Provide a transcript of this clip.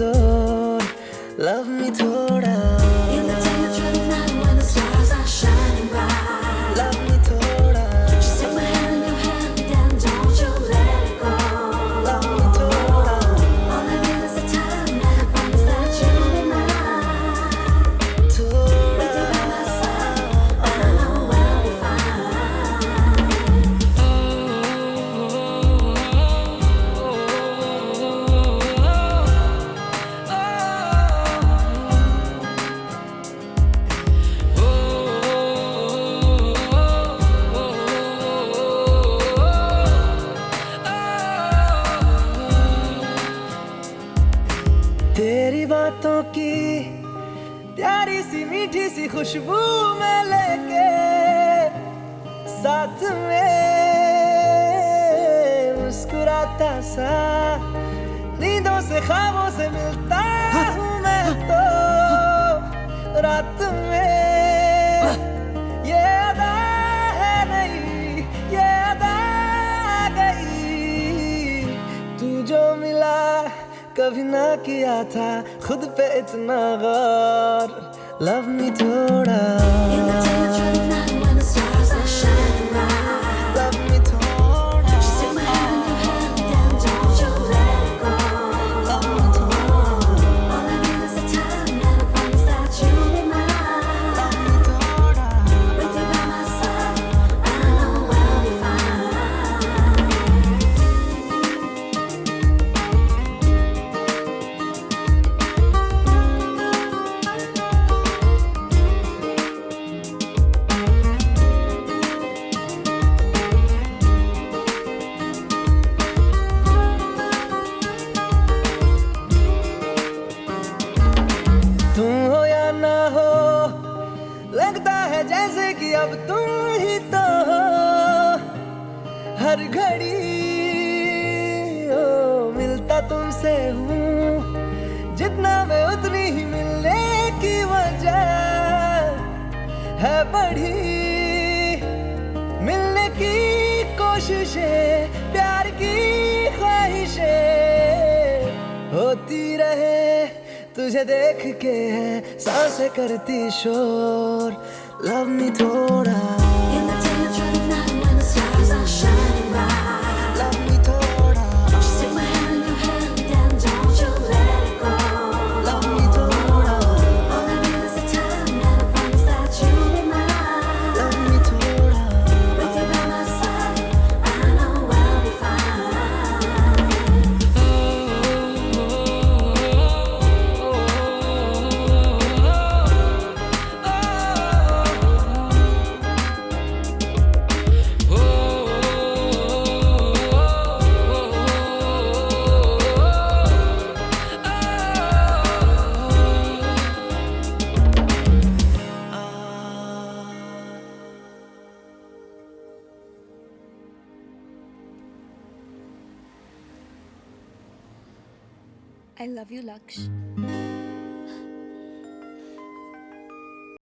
zone. Love me total. In the daytime, when the stars are shining bright. बातों की प्यारी सी मीठी सी खुशबू में लेके साथ में मुस्कुराता सा नींदों से ख्वाबों से मिलता हूँ मैं तो। रात में कभी ना किया था खुद पे इतना गौर। लव मी थोड़ा। अब तुम ही तो हो हर घड़ी, ओ, मिलता तुमसे हूँ। जितना मैं उतनी ही मिलने की वजह है बड़ी मिलने की कोशिशें तुझे देख के है साँसें करती शोर। लव मी थोड़ा। I love you, Laksh.